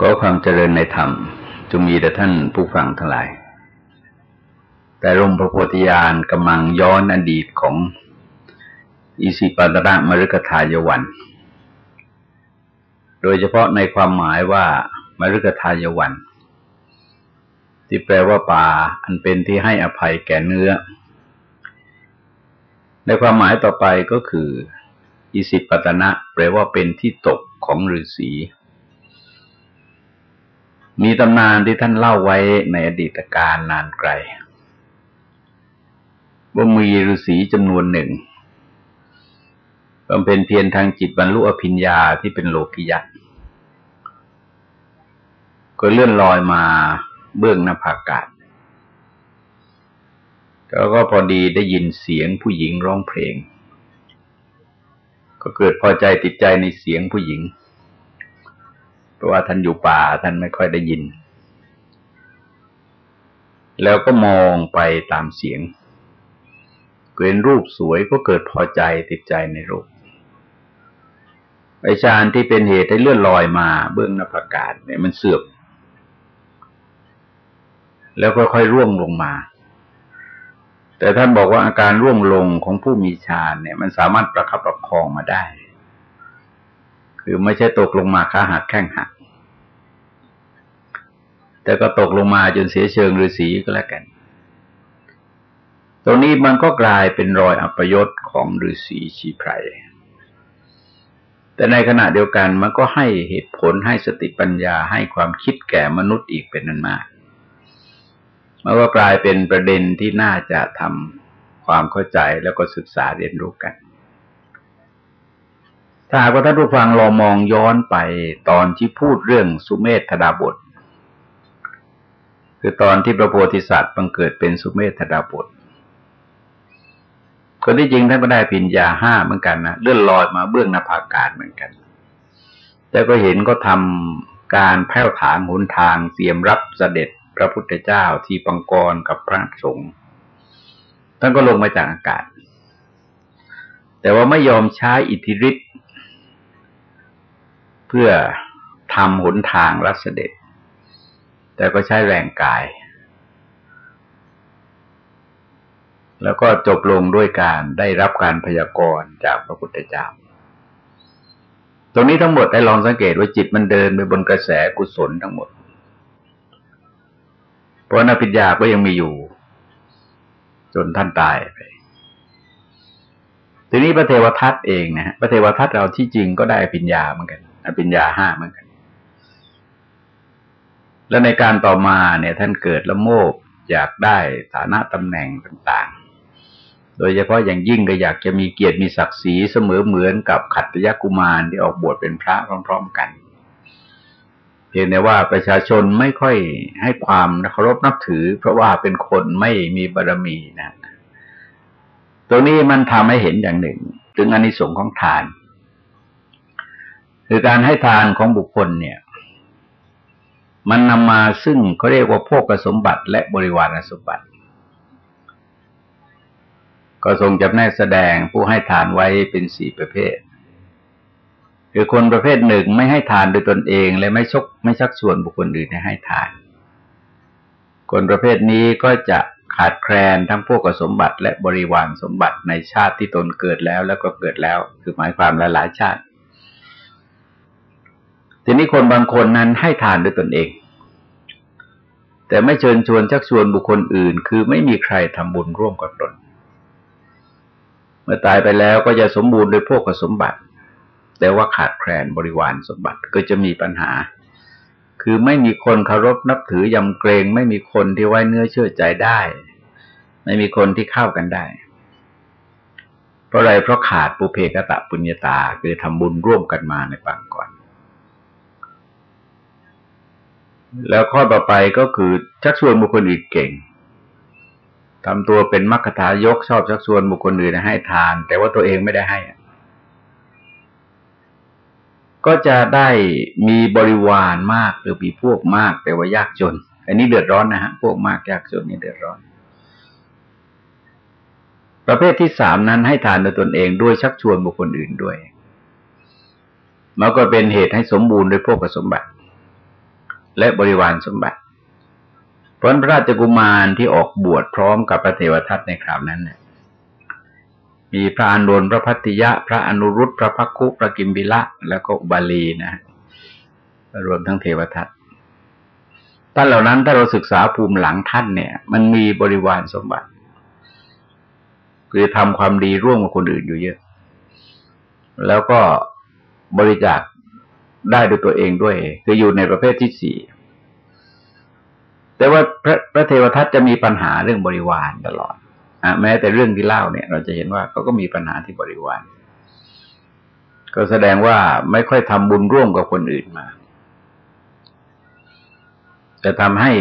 ก็ความเจริญในธรรมจงมีแต่ท่านผู้ฟังทั้งหลาย แต่ลมพระโพธิญาณกำลังย้อนอดีตของอิสิปัตระมฤคทายวัน โดยเฉพาะในความหมายว่ามฤคทายวัน ที่แปลว่าป่าอันเป็นที่ให้อภัยแก่เนื้อ ในความหมายต่อไปก็คือ อิสิปตนะแปลว่าเป็นที่ตกของฤาษี มีตำนานที่ท่านเล่าไว้ในอดีตการนานไกล ว่ามีฤาษีจำนวนหนึ่งบำเพ็ญเพียรทางจิตบรรลุอภิญญาที่เป็นโลกิยะก็เลื่อนลอยมาเบื้องหน้าผากาศแล้วก็พอดีได้ยินเสียงผู้หญิงร้องเพลง ก็เกิดพอใจติดใจในเสียงผู้หญิง เพราะว่าท่านอยู่ป่าท่านไม่ค่อยได้ยิน แล้วก็มองไปตามเสียงเห็นรูปสวยก็เกิดพอใจติดใจในรูปไอชานที่เป็นเหตุให้เลื่อนลอยมาเบื้องนภากาศเนี่ยมันเสื่อมแล้วค่อยๆร่วงลงมา แต่ท่านบอกว่าอาการร่วงลงของผู้มีฌานเนี่ย มันสามารถประคับประคองมาได้ คือไม่ใช่ตกลงมาขาหักแข้งหัก แต่ก็ตกลงมาจนเสียเชิงฤาษีก็แล้วกัน ตรงนี้มันก็กลายเป็นรอยอัปยศของฤาษีชีไพรแต่ในขณะเดียวกันมันก็ให้เหตุผลให้สติปัญญาให้ความคิดแก่มนุษย์อีกเป็นนั้นมากมันก็กลายเป็นประเด็นที่น่าจะทำความเข้าใจแล้วก็ศึกษาเรียนรู้กัน ถ้าหากว่าท่านผู้ฟังลองมองย้อนไปตอนที่พูดเรื่องสุเมธดาบท คือตอนที่พระโพธิสัตว์บังเกิดเป็นสุเมธดาบทคนที่จริงท่านก็ได้ปิญญาห้าเหมือนกันนะเลื่อนลอยมาเบื้องนาภากาศเหมือนกันแต่ก็เห็นก็ทำการแผ่วถางหนทางเสียมรับเสด็จพระพุทธเจ้าที่ปังกรกับพระสงฆ์ท่านก็ลงมาจากอากาศ แต่ว่าไม่ยอมใช้อิทธิฤทธิ เพื่อทำหนทางรัศเด็จ แต่ก็ใช้แรงกาย แล้วก็จบลงด้วยการได้รับการพยากรณ์จากพระพุทธเจ้า ตรงนี้ทั้งหมดได้ลองสังเกตว่าจิตมันเดินไปบนกระแสกุศลทั้งหมด เพราะนักปิญญาก็ยังมีอยู่ จนท่านตายไปทีนี้พระเทวทัตเองนะฮะพระเทวทัตเราที่จริงก็ได้ปิญญาเหมือนกัน อภิญญาห้าเหมือนกัน แล้วในการต่อมาเนี่ย ท่านเกิดละโมบอยากได้ฐานะตำแหน่งต่าง ๆ โดยเฉพาะอย่างยิ่งก็อยากจะมีเกียรติมีศักดิ์ศรีเสมอเหมือนกับขัตยกุมารที่ออกบวชเป็นพระพร้อม ๆ กันเพียงแต่ว่าประชาชนไม่ค่อยให้ความเคารพนับถือ เพราะว่าเป็นคนไม่มีบารรมีนะตรงนี้มันทำให้เห็นอย่างหนึ่ง ถึงอนิสงส์ของทาน คือการให้ทานของบุคคลเนี่ย มันนำมาซึ่งเขาเรียกว่าพวกสมบัติ และบริวารสมบัติ ก็ทรงจำแนกแสดงผู้ให้ทานไว้เป็นสี่ประเภท คือคนประเภทหนึ่งไม่ให้ทานโดยตนเอง และไม่ชกไม่ชักชวนบุคคลอื่นให้ทาน คนประเภทนี้ก็จะขาดแคลนทั้งพวกสมบัติ และบริวารสมบัติในชาติที่ตนเกิดแล้วแล้วก็เกิดแล้ว คือหมายความหลายๆชาติ ทีนี้คนบางคนนั้นให้ทานด้วยตนเอง แต่ไม่เชิญชวนชักชวนบุคคลอื่น คือไม่มีใครทำบุญร่วมกับตน เมื่อตายไปแล้วก็จะสมบูรณ์โดยพวกสมบัติ แต่ว่าขาดแคลนบริวารสมบัติก็จะมีปัญหา คือไม่มีคนเคารพนับถือยำเกรง ไม่มีคนที่ไว้เนื้อเชื่อใจได้ ไม่มีคนที่เข้ากันได้เพราะอะไรเพราะขาดปุเพกตะปุญญาตา คือทำบุญร่วมกันมาในปางก่อน แล้วข้อต่อไปก็คือชักชวนบุคคลอื่นเก่งทำตัวเป็นมรรคทายกชอบชักชวนบุคคลอื่นให้ทาน แต่ว่าตัวเองไม่ได้ให้ ก็จะได้มีบริวารมากหรือมีพวกมาก แต่ว่ายากจน อันนี้เดือดร้อนนะฮะพวกมากยากจนนี่เดือดร้อน ประเภทที่สามนั้นให้ทานโดยตนเองด้วยชักชวนบุคคลอื่นด้วย มันก็เป็นเหตุให้สมบูรณ์ด้วยพวกสมบัติ และบริวารสมบัติพระพระราชกุมารที่ออกบวชพร้อมกับพระเทวทัตในคราวนั้นเนี่ยมีพระอนุนพระพัติยะ พระอนุรุตพระพักคุพระกิมบิละ แล้วก็บาลีนะรวมทั้งเทวทัตท่านเหล่านั้นถ้าเราศึกษาภูมิหลังท่านเนี่ย มันมีบริวารสมบัติ คือทำความดีร่วมกับคนอื่นอยู่เยอะ แล้วก็บริจาค ได้ด้วยตัวเองด้วยคืออยู่ในประเภทที่สี่แต่ว่าพระพระเทวทัตจะมีปัญหาเรื่องบริวารตลอดอแม้แต่เรื่องที่เล่าเนี่ย เราจะเห็นว่าเขาก็มีปัญหาที่บริวาร ก็แสดงว่าไม่ค่อยทำบุญร่วมกับคนอื่นมา จะทำให้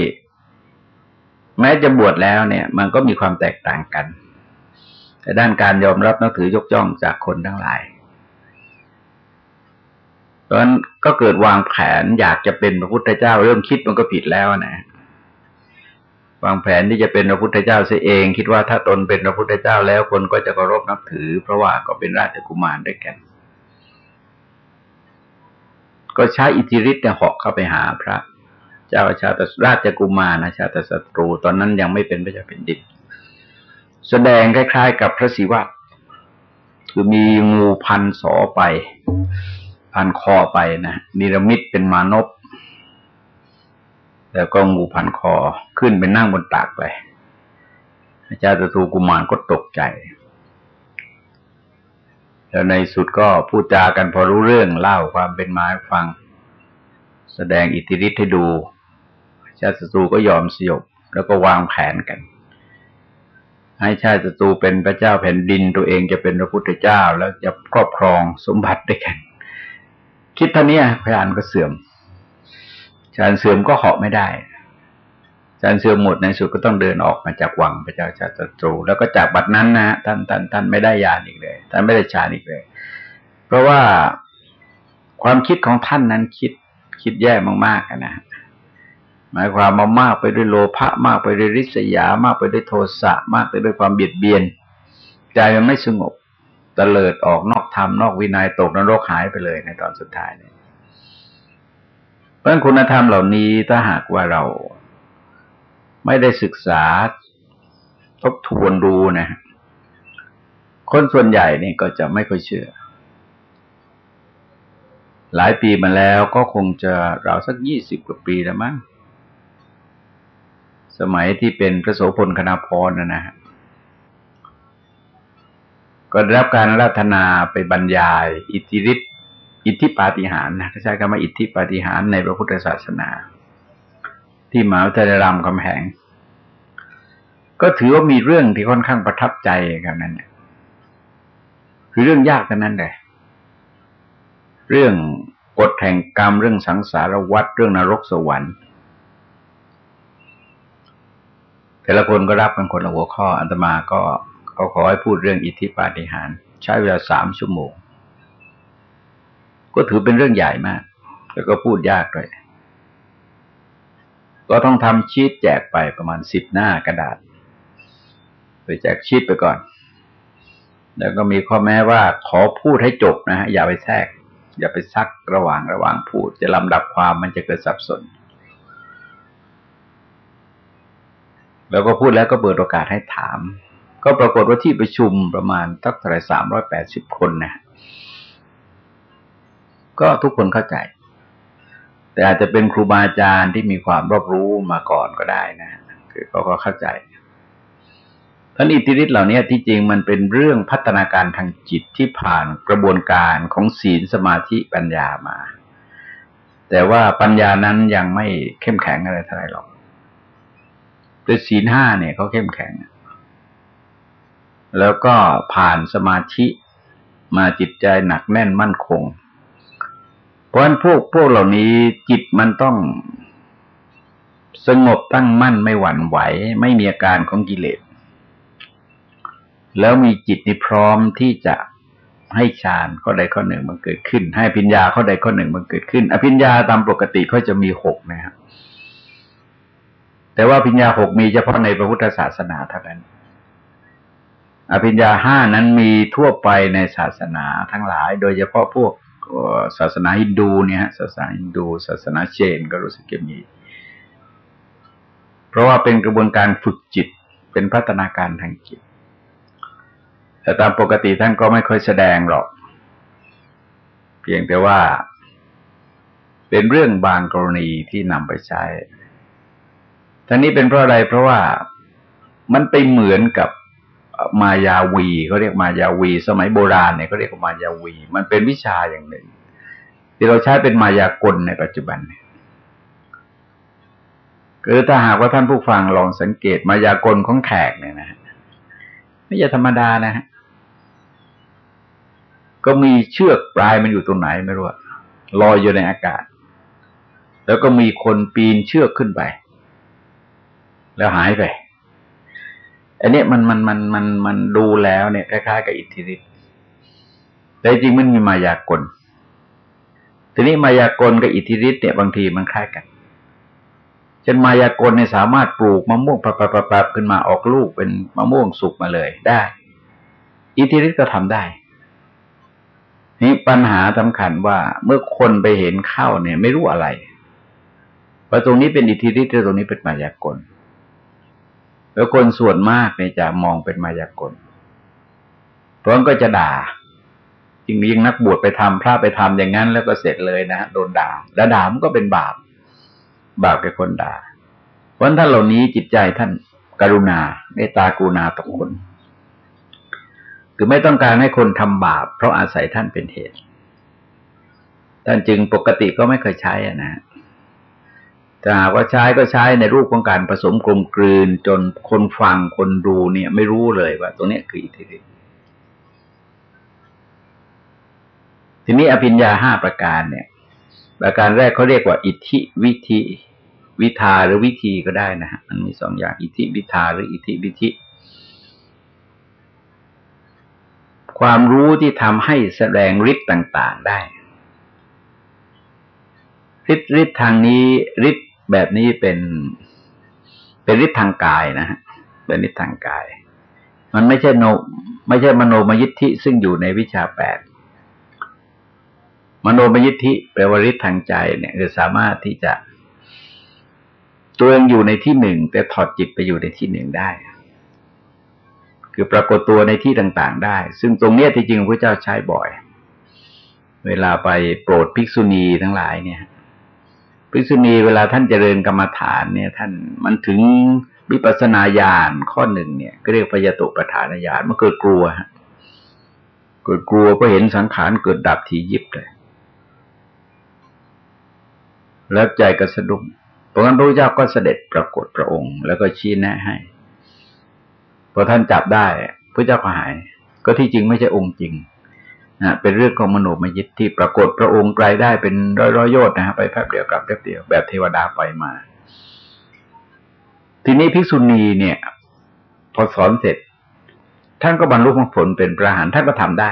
แม้จะบวชแล้วเนี่ย มันก็มีความแตกต่างกัน แต่ด้านการยอมรับนับถือยกย่องจากคนทั้งหลาย เพราะฉะนั้นก็เกิดวางแผนอยากจะเป็นพระพุทธเจ้า เริ่มคิดมันก็ผิดแล้วนะวางแผนที่จะเป็นพระพุทธเจ้าเสียเอง คิดว่าถ้าตนเป็นพระพุทธเจ้าแล้วคนก็จะเคารพนับถือ เพราะว่าก็เป็นราชกุมารด้วยกัน ก็ใช้อิทธิฤทธิ์เนี่ยเหาะเข้าไปหาพระ เจ้าชาติราชกุมารนะชาติศัตรู ตอนนั้นยังไม่เป็นพระเจ้าแผ่นดินแสดงคล้าย ๆ กับพระศิวะคือมีงูพันสอไป พันคอไปนะนิรมิตเป็นมานพแล้วก็งูพันคอขึ้นไปนั่งบนตากไป อาจารย์ตูกุมารก็ตกใจ แล้วในสุดก็พูดจากันพอรู้เรื่องเล่าความเป็นมาฟัง แสดงอิทธิฤทธิ์ให้ดูชาติศัตรูก็ยอมสยบ แล้วก็วางแผนกัน ให้ชาติศัตรูเป็นพระเจ้าแผ่นดินตัวเองจะเป็นพระพุทธเจ้าแล้วจะครอบครองสมบัติด้วยกัน คิดท่านี้พยานก็เสื่อมชานเสื่อมก็เหาะไม่ได้ชานเสื่อมหมดในสุดก็ต้องเดินออกมาจากวังพระเจ้าชาติตรู แล้วก็จากบัดนั้นนะท่านท่านท่านไม่ได้ยานอีกเลยท่านไม่ได้ฌานอีกเลย เพราะว่าความคิดของท่านนั้นคิดคิดแย่มากๆนะหมายความมามากไปด้วยโลภะมากไปด้วยริษยามากไปด้วยโทสะมากไปด้วยความเบียดเบียน ใจมันไม่สงบ ตะเลิดออกนอกธรรมนอกวินัยตกนรกหายไปเลยในตอนสุดท้ายเนี่ยเพราะคุณธรรมเหล่านี้ถ้าหากว่าเราไม่ได้ศึกษาทบทวนดูนะคนส่วนใหญ่นี่ก็จะไม่ค่อยเชื่อ หลายปีมาแล้วก็คงจะเราสักยี่สิบกว่าปีแล้วมั้งสมัยที่เป็นพระโสพลคณาพรนะนะ ก็ได้รับการรัตนาไปบรรยาย อิทธิฤทธิอิทธิปาฏิหาริย์นะใช้คำว่าอิทธิปาฏิหาริย์ในพระพุทธศาสนา ที่มหาวิทยาลัยรามคำแหง ก็ถือว่ามีเรื่องที่ค่อนข้างประทับใจกันนั้นเนี่ยคือเรื่องยากกันนั้นเลยเรื่องกฎแห่งกรรมเรื่องสังสารวัฏเรื่องนรกสวรรค์แต่ละคนก็รับกันคนละหัวข้ออันตมาก็ ก็ขอให้พูดเรื่องอิทธิปาฏิหาริย์ใช้เวลาสามชั่วโมง ก็ถือเป็นเรื่องใหญ่มาก แล้วก็พูดยากด้วย ก็ต้องทำชีตแจกไปประมาณสิบหน้ากระดาษไปแจกชีตไปก่อน แล้วก็มีข้อแม้ว่าขอพูดให้จบนะฮะอย่าไปแทรก อย่าไปซักระหว่างระหว่างพูด จะลำดับความมันจะเกิดสับสนแล้วก็พูดแล้วก็เปิดโอกาสให้ถาม ก็ปรากฏว่าที่ประชุมประมาณตักท่าไรสามร้อยแปดสิบคนนะ ก็ทุกคนเข้าใจ แต่อาจจะเป็นครูบาอาจารย์ที่มีความรอบรู้มาก่อนก็ได้นะ คือเขาก็เข้าใจท่านอิทธิฤทธิ์เหล่านี้ที่จริงมันเป็นเรื่องพัฒนาการทางจิตที่ผ่านกระบวนการของศีลสมาธิปัญญามา แต่ว่าปัญญานั้นยังไม่เข้มแข็งอะไรเท่าไรหรอกแต่ศีลห้าเนี่ยเขาเข้มแข็ง แล้วก็ผ่านสมาธิมาจิตใจหนักแน่นมั่นคง เพราะฉะนั้นพวกพวกเหล่านี้จิตมันต้องสงบตั้งมั่นไม่หวั่นไหว ไม่มีอาการของกิเลส แล้วมีจิตที่พร้อมที่จะให้ฌานข้อใดข้อหนึ่งมันเกิดขึ้น ให้ปิญญาข้อใดข้อหนึ่งมันเกิดขึ้น อภิญญาตามปกติเขาจะมีหกนะครับแต่ว่าปิญญาหกมีเฉพาะในพระพุทธศาสนาเท่านั้น อภิญญาห้านั้นมีทั่วไปในศาสนาทั้งหลาย โดยเฉพาะพวกศาสนาฮินดูเนี่ยศาสนาฮินดู ศาสนาเชนก็รู้สึกจะมี เพราะว่าเป็นกระบวนการฝึกจิตเป็นพัฒนาการทางจิต แต่ตามปกติท่านก็ไม่ค่อยแสดงหรอก เพียงแต่ว่า เป็นเรื่องบางกรณีที่นำไปใช้ทั้งนี้เป็นเพราะอะไรเพราะว่ามันไปเหมือนกับ มายาวีเขาเรียกมายาวี สมัยโบราณเนี่ยเขาเรียกว่ามายาวี มันเป็นวิชาอย่างหนึ่ง ที่เราใช้เป็นมายากลในปัจจุบันเนี่ยคือถ้าหากว่าท่านผู้ฟังลองสังเกตมายากลของแขกเนี่ยนะไม่ใช่ธรรมดานะฮะก็มีเชือกปลายมันอยู่ตรงไหนไม่รู้ลอยอยู่ในอากาศ แล้วก็มีคนปีนเชือกขึ้นไป แล้วหายไป อันนี้มันมันมันมันมันดูแล้วเนี่ยคล้ายๆกับอิทธิฤทธิ์แต่จริงมันมีมายากล ทีนี้มายากลกับอิทธิฤทธิ์เนี่ยบางทีมันคล้ายกันเช่นมายากลเนี่ยสามารถปลูกมะม่วงปับๆขึ้นมาออกลูกเป็นมะม่วงสุกมาเลยได้ อิทธิฤทธิ์ก็ทำได้ นี่ปัญหาสำคัญว่าเมื่อคนไปเห็นเข้าเนี่ย ไม่รู้อะไรว่าตรงนี้เป็นอิทธิฤทธิ์หรือตรงนี้เป็นมายากล แล้วคนส่วนมากเนี่ยจะมองเป็นมายากลเพราะก็จะด่าจริงยิ่งนักบวชไปทำพระไปทำอย่างนั้น แล้วก็เสร็จเลยนะโดนด่าแล้วด่ามันก็เป็นบาป บาปแก่คนด่า เพราะท่านเหล่านี้จิตใจท่านกรุณาเมตตากรุณาต่อคนคือไม่ต้องการให้คนทำบาป เพราะอาศัยท่านเป็นเหตุ ท่านจึงปกติก็ไม่เคยใช้นะ ถ้าหากว่าใช้ก็ใช้ในรูปของการผสมกลมกลืน จนคนฟังคนดูเนี่ย ไม่รู้เลยว่า ตรงนี้คืออิทธิฤทธิ์ทีนี้อภิญญาห้าประการเนี่ย ประการแรกเขาเรียกว่า อิทธิวิธีวิธาหรือวิธีก็ได้นะฮะมันมีสองอย่างอิทธิวิธาหรืออิทธิวิธิความรู้ที่ทำให้แสดงฤทธิ์ต่าง ๆได้ฤทธิ์ฤทธิ์ทางนี้ฤทธิ์ แบบนี้เป็นเป็นฤทธิ์ทางกายนะฮะเป็นฤทธิ์ทางกาย มันไม่ใช่โนไม่ใช่มโนมยิทธิซึ่งอยู่ในวิชาแปดมโนมยิทธิแปลว่าฤทธิ์ทางใจเนี่ยคือสามารถที่จะตัวเองอยู่ในที่หนึ่งแต่ถอดจิตไปอยู่ในที่หนึ่งได้ คือปรากฏตัวในที่ต่าง ๆ ได้ ซึ่งตรงเนี้ที่จริงพระเจ้าใช้บ่อย เวลาไปโปรดภิกษุณีทั้งหลายเนี่ย ภิกษุณีเวลาท่านเจริญกรรมฐานเนี่ยท่านมันถึงวิปัสนาญาณข้อหนึ่งเนี่ยก็เรียกพยตุปฐานญาณมันเกิดกลัวฮะเกิดกลัวก็เห็นสังขารเกิดดับทียิบเลยแล้วใจก็สะดุ้งเพราะงั้นพระเจ้าก็เสด็จปรากฏพระองค์ แล้วก็ชี้แนะให้พอท่านจับได้พระเจ้าก็หาย ก็ที่จริงไม่ใช่องค์จริง นะเป็นเรื่องของมโนมยิทที่ปรากฏพระองค์ไกลได้เป็นร้อยร้อยโยชน์นะฮะไปแป๊บเดียวกลับแป๊บเดียวแบบเทวดาไปมา ทีนี้ภิกษุณีเนี่ย พอสอนเสร็จ ท่านก็บรรลุผลเป็นพระหันท่านก็ทำได้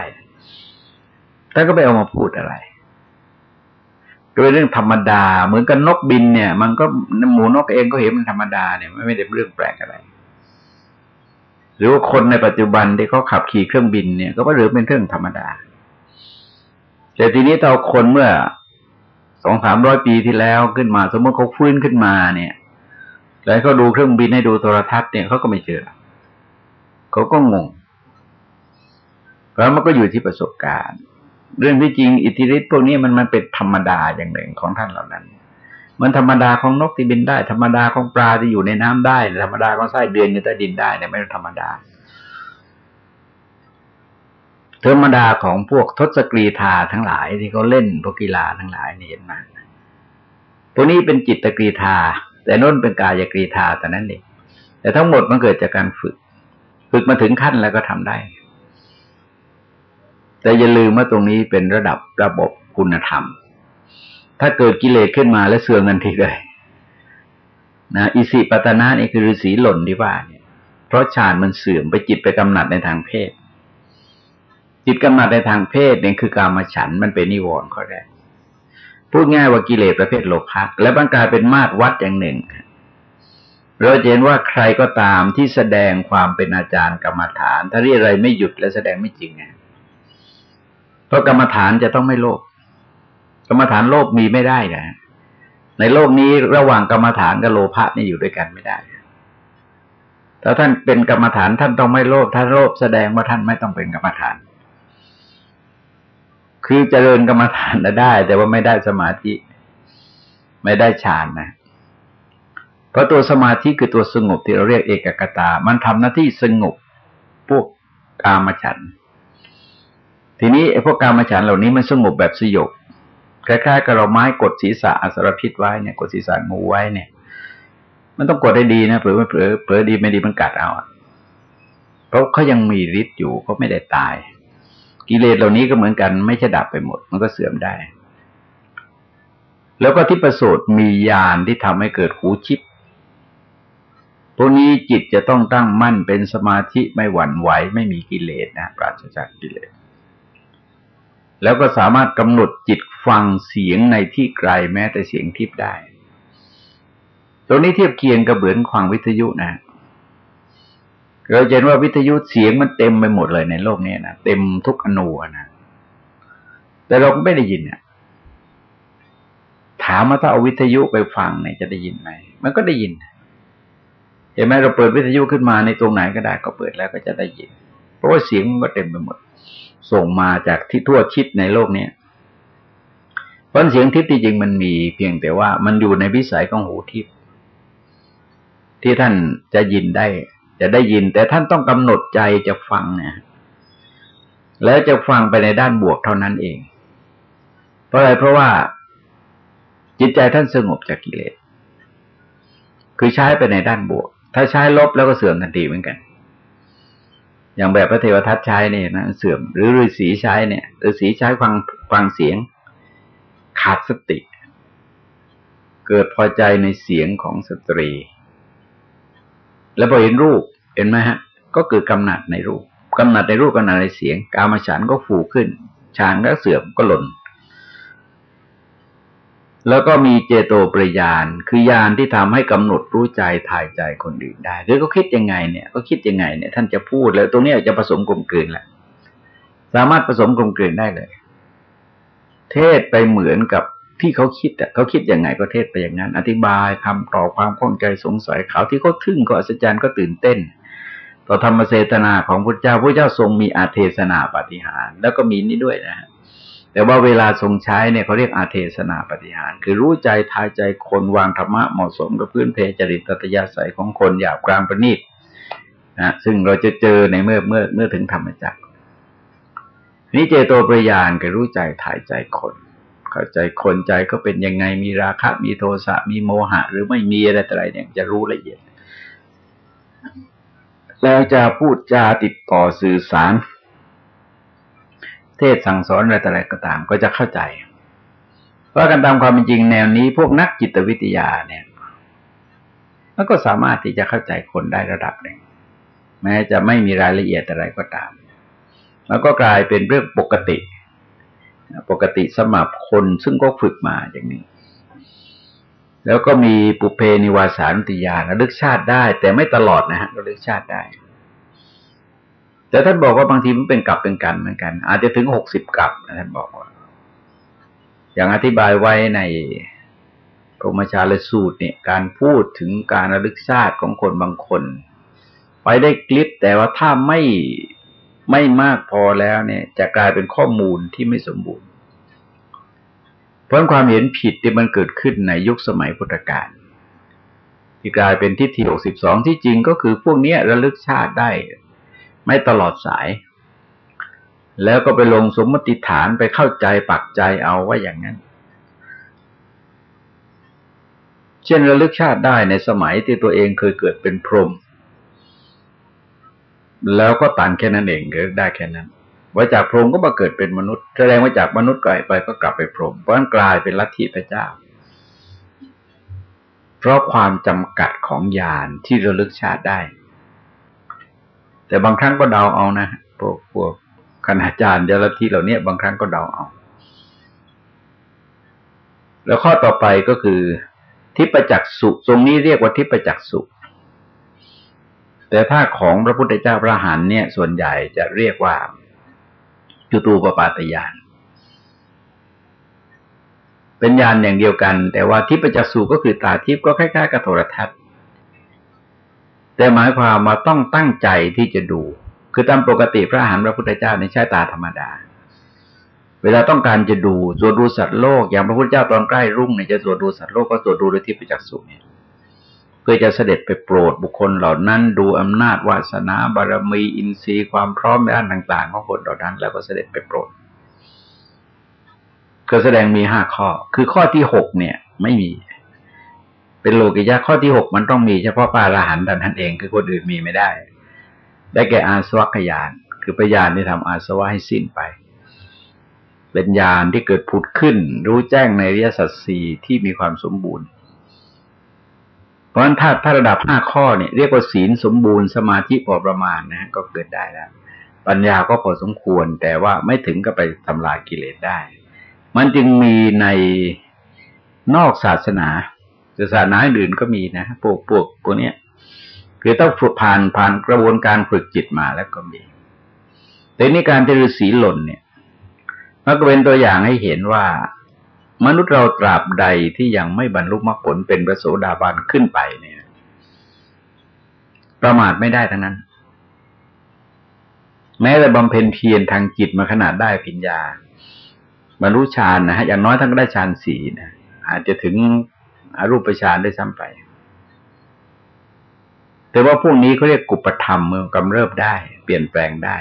ท่านก็ไม่เอามาพูดอะไรก็เป็นเรื่องธรรมดา เหมือนกับนกบินเนี่ย มันก็หมูนกเองก็เห็นมันธรรมดาเนี่ยไม่ได้เรื่องแปลกอะไรหรือว่าคนในปัจจุบันที่เขาขับขี่เครื่องบินเนี่ย ก็เรื่องเป็นเรื่องธรรมดา แต่ทีนี้เราคนเมื่อสองสามร้อยปีที่แล้วขึ้นมา สมมติเขาฟื้นขึ้นมาเนี่ย แล้วเขาดูเครื่องบินให้ดูโทรทัศน์เนี่ยเขาก็ไม่เจอเขาก็งงแล้วมันก็อยู่ที่ประสบการณ์ เรื่องที่จริงอิทธิฤทธิ์พวกนี้มันมันเป็นธรรมดาอย่างหนึ่งของท่านเหล่านั้น มันธรรมดาของนกที่บินได้ ธรรมดาของปลาที่อยู่ในน้ำได้ ธรรมดาของไส้เดือนอยู่ใต้ดินได้เนี่ยไม่ธรรมดา ธรรมดาของพวกทศกรีธาทั้งหลายที่เขาเล่นพวกกีฬาทั้งหลายนี่เห็นมาพวกนี้เป็นจิตกรีธา แต่น้นเป็นกายกรีธาแต่นั้นเองแต่ทั้งหมดมันเกิดจากการฝึก ฝึกมาถึงขั้นแล้วก็ทำได้ แต่อย่าลืมว่าตรงนี้เป็นระดับระบบคุณธรรม ถ้าเกิดกิเลสขึ้นมาแล้วเสื่อมกันทีเลยนะอิสิปตนะนี่คือฤาษีหล่นที่ว่าเนี่ยเพราะฌานมันเสื่อมไปจิตไปกำหนัดในทางเพศ จิตกำหนัดในทางเพศเนี่ยคือการมาฉันมันเป็นนิวรณ์ข้อแรกพูดง่ายว่ากิเลสประเภทโลภะและบางกายเป็นมาตรวัดอย่างหนึ่งเราเห็นว่าใครก็ตามที่แสดงความเป็นอาจารย์กรรมฐาน ถ้าเรียอะไรไม่หยุดและแสดงไม่จริงไงเพราะกรรมฐานจะต้องไม่โลภกรรมฐานโลภมีไม่ได้นะในโลกนี้ระหว่างกรรมฐานกับโลภะนี่อยู่ด้วยกันไม่ได้ถ้าท่านเป็นกรรมฐานท่านต้องไม่โลภถ้าโลภแสดงว่าท่านไม่ต้องเป็นกรรมฐาน คือเจริญกรรมฐานได้ แต่ว่าไม่ได้สมาธิ ไม่ได้ฌานนะ เพราะตัวสมาธิคือตัวสงบที่เราเรียกเอกกตา มันทำหน้าที่สงบพวกกามฉัน ทีนี้ไอ้พวกกามฉันเหล่านี้มันสงบแบบสยบคล้ายๆกับเราไม้กดศีรษะอสรพิษไว้เนี่ยกดศีรษะงูไว้เนี่ย มันต้องกดได้ดีนะเผื่อเผื่อเผื่อดีไม่ดีมันกัดเอาเพราะเขายังมีฤทธิ์อยู่เขาไม่ได้ตาย กิเลสเหล่านี้ก็เหมือนกัน ไม่ใช่ดับไปหมด มันก็เสื่อมได้ แล้วก็ที่ประสูตรมียานที่ทำให้เกิดหูชิปพวกนี้จิตจะต้องตั้งมั่นเป็นสมาธิไม่หวั่นไหว ไม่มีกิเลสนะปราศจากกิเลส แล้วก็สามารถกำหนดจิตฟังเสียงในที่ไกลแม้แต่เสียงทิพย์ได้ ตรงนี้เทียบเคียงกับเหมือนฟังวิทยุนะ เราเห็นว่าวิทยุเสียงมันเต็มไปหมดเลยในโลกนี้นะเต็มทุกอนูนะแต่เราก็ไม่ได้ยินเนี่ยถามว่าถ้าเอาวิทยุไปฟังเนี่ยจะได้ยินไหมมันก็ได้ยินเห็นไหมเราเปิดวิทยุขึ้นมาในตรงไหนก็ได้ก็เปิดแล้วก็จะได้ยิน เพราะว่าเสียงมันก็เต็มไปหมด ส่งมาจากที่ทั่วชิดในโลกนี้เพราะเสียงทิพย์ที่จริงมันมีเพียงแต่ว่ามันอยู่ในวิสัยของหูทิพย์ที่ท่านจะยินได้ จะได้ยิน แต่ท่านต้องกำหนดใจจะฟังเนี่ยแล้วจะฟังไปในด้านบวกเท่านั้นเอง เพราะอะไรเพราะว่าจิตใจท่านสงบจากกิเลส คือใช้ไปในด้านบวก ถ้าใช้ลบแล้วก็เสื่อมทันทีเหมือนกัน อย่างแบบพระเทวทัตใช้เนี่ยนะเสื่อม หรือฤาษีใช้เนี่ยฤาษีใช้ฟังฟังเสียง ขาดสติ เกิดพอใจในเสียงของสตรี แล้วพอเห็นรูป เห็นไหมฮะ ก็เกิดกำหนัดในรูปกำหนัดในรูปกำหนัดในเสียง กามฉันก็ฟูขึ้นฌานก็เสื่อมก็หล่น แล้วก็มีเจโตปริยานคือยานที่ทำให้กำหนดรู้ใจถ่ายใจคนอื่นได้คือเขาคิดยังไงเนี่ยเขาคิดยังไงเนี่ย ท่านจะพูดแล้วตรงนี้จะผสมกลมกลืนแหละสามารถผสมกลมกลืนได้เลย เทศไปเหมือนกับที่เขาคิดอะเขาคิดยังไงก็เทศไปอย่างนั้น อธิบายคำต่อความข้องใจสงสัยเขาที่เขาทึ่งก็อัศจรรย์ก็ตื่นเต้น ต่อธรรมเสตนาของพระเจ้าพระเจ้าทรงมีอาเทศนาปฏิหารแล้วก็มีนี่ด้วยนะฮะแต่ว่าเวลาทรงใช้เนี่ยเขาเรียกอาเทศนาปฏิหารคือรู้ใจทายใจคนวางธรรมะเหมาะสมกับพื้นเพจริตตยาศัยของคนหยาบกลางประณีตนะซึ่งเราจะเจอในเมื่อเมื่อเมื่อถึงธรรมจักรนี้เจโตปริยานคือรู้ใจทายใจคน เข้าใจคนใจก็เป็นยังไงมีราคะมีโทสะมีโมหะ หรือไม่มีอะไรอะไรเนี่ยจะรู้ละเอียด แล้วจะพูดจาติดต่อสื่อสาร เทศสั่งสอนอะไรต่อะไรก็ตามก็จะเข้าใจ เพราะกันตามความเป็นจริงแนวนี้พวกนักจิตวิทยาเนี่ยมันก็สามารถที่จะเข้าใจคนได้ระดับหนึ่งแม้จะไม่มีรายละเอียดอะไรก็ตาม แล้วก็กลายเป็นเรื่องปกติ ปกติสมับคนซึ่งก็ฝึกมาอย่างนี้ แล้วก็มีปุเพนิวาสานุติยาระลึกชาติได้ แต่ไม่ตลอดนะฮะระลึกชาติได้ แต่ท่านบอกว่าบางทีมันเป็นกลับเป็นกันเหมือนกัน อาจจะถึงหกสิบกลับนะท่านบอกว่า อย่างอธิบายไว้ในพรมชาลสูตรเนี่ย การพูดถึงการระลึกชาติของคนบางคน ไปได้คลิปแต่ว่าถ้าไม่ไม่มากพอแล้วเนี่ย จะกลายเป็นข้อมูลที่ไม่สมบูรณ์ เพราะความเห็นผิดที่มันเกิดขึ้นในยุคสมัยพุทธกาลที่กลายเป็นทิฏฐิหกสิบสองที่จริงก็คือพวกนี้ระลึกชาติได้ ไม่ตลอดสาย แล้วก็ไปลงสมมติฐานไปเข้าใจปักใจเอาว่าอย่างนั้น เช่นระลึกชาติได้ในสมัยที่ตัวเองเคยเกิดเป็นพรหมแล้วก็ต่างแค่นั้นเองก็ได้แค่นั้น ว่าจากพรหมก็มาเกิดเป็นมนุษย์ แสดงว่าจากมนุษย์ก่ไปก็กลับไปพรหมเพราะนั้นกลายเป็นลัทธิพระเจ้า เพราะความจำกัดของญาณที่ระลึกชาติได้ แต่บางครั้งก็เดาเอานะพวกพวกคณาจารย์เดลทีเหล่านี้บางครั้งก็เดาเอา แล้วข้อต่อไปก็คือ ทิปจักสุตรงนี้เรียกว่าทิปจักสุแต่ถ้าของพระพุทธเจ้าพระหันเนี่ย ส่วนใหญ่จะเรียกว่า จุตูปปาตยานเป็นญาณอย่างเดียวกัน แต่ว่าทิพยจักษุก็คือตาทิพย์ก็คล้ายๆกับโทรทัศน์ แต่หมายความมาต้องตั้งใจที่จะดู คือตามปกติพระอรหันต์พระพุทธเจ้าในใช้ตาธรรมดา เวลาต้องการจะดูสวดดูสัตว์โลก อย่างพระพุทธเจ้าตอนใกล้รุ่งเนี่ยจะสวดดูสัตว์โลกก็สวดดูด้วยทิพยจักษุเนี่ย พื่อจะเสด็จไปโปรดบุคคลเหล่านั้น ดูอำนาจวาสนาบารมีอินทรีย์ความพร้อมในด้านต่าง ๆ ของคนเหล่านั้น แล้วก็เสด็จไปโปรดก็แสดงมีห้าข้อ คือข้อที่หกเนี่ย ไม่มี เป็นโลกิยะข้อที่หกมันต้องมีเฉพาะปาราหันต์ท่านเอง คือคนอื่นมีไม่ได้ ได้แก่อาสวัคยาน คือพยานที่ทำอาสวะให้สิ้นไป เป็นญาณที่เกิดผุดขึ้น รู้แจ้งในริยสัจสี่ที่มีความสมบูรณ์ เพราะฉะนั้นถ้าถ้าระดับห้าข้อเนี่ยเรียกว่าศีลสมบูรณ์สมาธิพอประมาณนะฮะก็เกิดได้แล้วปัญญาก็พอสมควรแต่ว่าไม่ถึงกับไปทำลายกิเลสได้ มันจึงมีในนอกศาสนาศาสนาอื่นก็มีนะพวกพวกพวกนี้ยคือต้องฝึกผ่านผ่านกระบวนการฝึกจิตมาแล้วก็มีแต่นี่การเจริญศีลหล่นเนี่ยมันก็เป็นตัวอย่างให้เห็นว่า มนุษย์เราตราบใดที่ยังไม่บรรลุมรรคผลเป็นพระโสดาบันขึ้นไปเนี่ย ประมาทไม่ได้ทั้งนั้น แม้แต่บำเพ็ญเพียรทางจิตมาขนาดได้ปิญญาบรรลุฌานนะฮะอย่างน้อยท่านก็ได้ฌานสี่นะอาจจะถึงอรูปฌานได้ซ้ำไป แต่ว่าพวกนี้เขาเรียกกุปธรรมเมืองกำเริบได้ เปลี่ยนแปลงได้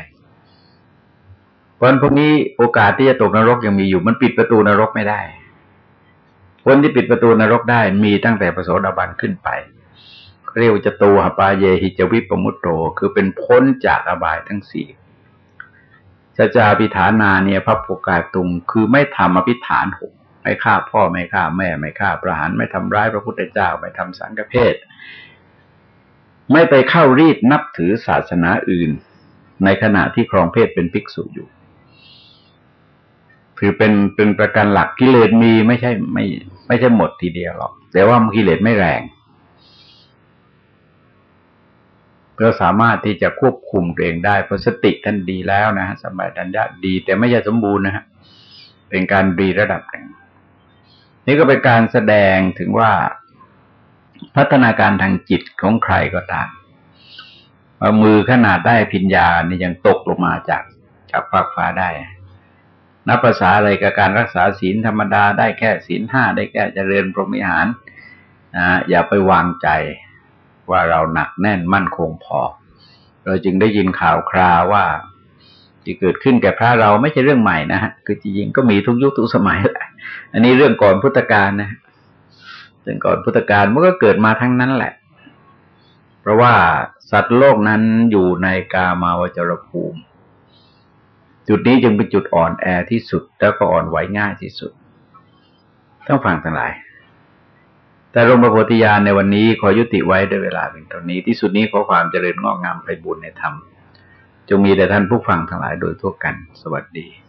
เพราะพวกนี้โอกาสที่จะตกนรกยังมีอยู่ มันปิดประตูนรกไม่ได้ คนที่ปิดประตูนรกได้มีตั้งแต่พระโสดาบันขึ้นไป เรียกว่าจะตูหปาเยหิจวิปมุตโต คือเป็นพ้นจากอบายทั้งสี่จาจาพิฐานาเนี่ยพระโพกาตุง คือไม่ทำอภิฐานหกไม่ฆ่าพ่อไม่ฆ่าแม่ไม่ฆ่าประหารไม่ทำร้ายพระพุทธเจ้าไม่ทำสังฆเพศ ไม่ไปเข้ารีดนับถือศาสนาอื่น ในขณะที่ครองเพศเป็นภิกษุอยู่ คือเป็นเป็นประการหลักกิเลสมีไม่ใช่ไม่ ไม่ใช่หมดทีเดียวหรอก แต่ว่ากิเลสไม่แรงเราสามารถที่จะควบคุมตัวเองได้เพราะสติท่านดีแล้วนะฮะสมัยดัญญะดี แต่ไม่ใช่สมบูรณ์นะฮะเป็นการดีระดับหนึ่งนี่ก็เป็นการแสดงถึงว่าพัฒนาการทางจิตของใครก็ตามมือขนาดได้พิญญานี่ยังตกลงมาจากจากฟากฟ้าได้ นับภาษาอะไรกับการรักษาศีลธรรมดาได้แค่ศีลห้าได้แค่เจริญพรหมิหารนะอย่าไปวางใจว่าเราหนักแน่นมั่นคงพอ เราจึงได้ยินข่าวคราวว่าที่เกิดขึ้นแก่พระเราไม่ใช่เรื่องใหม่นะฮะคือจริงๆก็มีทุกยุคทุกสมัยแหละอันนี้เรื่องก่อนพุทธกาลนะเรื่องก่อนพุทธกาลมันก็เกิดมาทั้งนั้นแหละ เพราะว่าสัตว์โลกนั้นอยู่ในกามาวจรภูมิ จุดนี้จึงเป็นจุดอ่อนแอที่สุด แล้วก็อ่อนไหวง่ายที่สุดต้องฟังทั้งหลาย แต่ลงประโพธิญาณในวันนี้ขอยุติไว้ด้วยเวลาเพียงเท่านี้ ที่สุดนี้ขอความเจริญงอกงามไปบุญในธรรม จงมีแต่ท่านผู้ฟังทั้งหลายโดยทั่วกัน สวัสดี